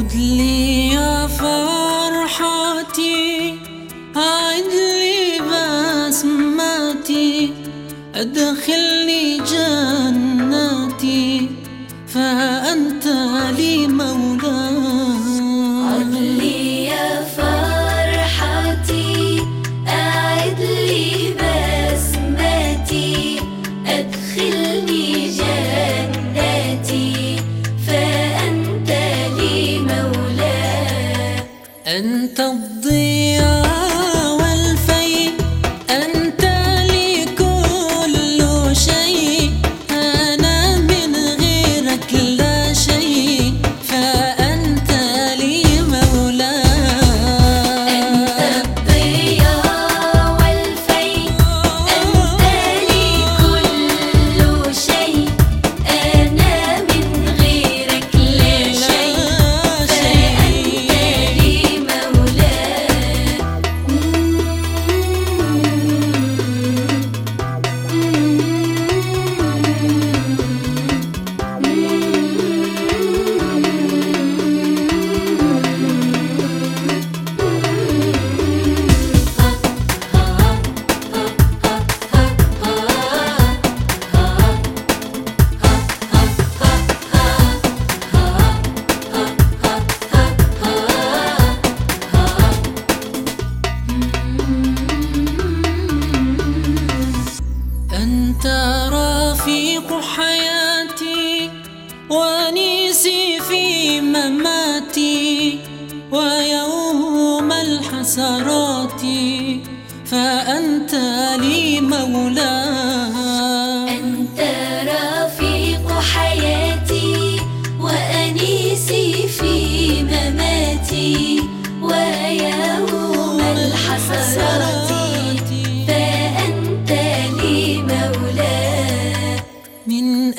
عد لي يا فرحتي أعد لي بسمتي. أدخلني أنت الضياء أنت رفيق حياتي ونيسي في مماتي ويوم الحسرات فأنت لي مولاي.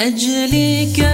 أجلك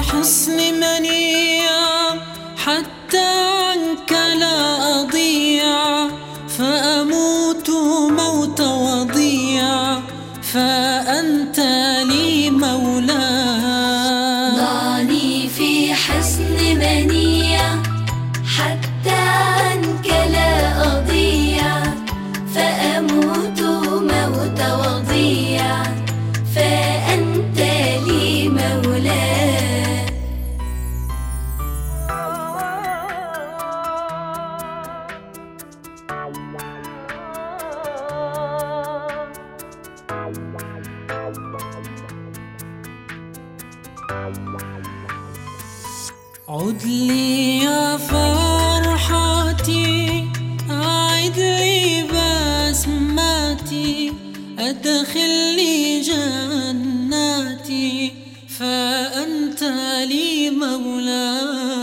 حصن منيع حتى عنك لا أضيع. فأموت موت وضيع فأنت لي مولاي. ضعني في حصن منيع. عد لي يا فرحتي أعد لي بسمتي أدخلني جناتي فأنت لي مولاي.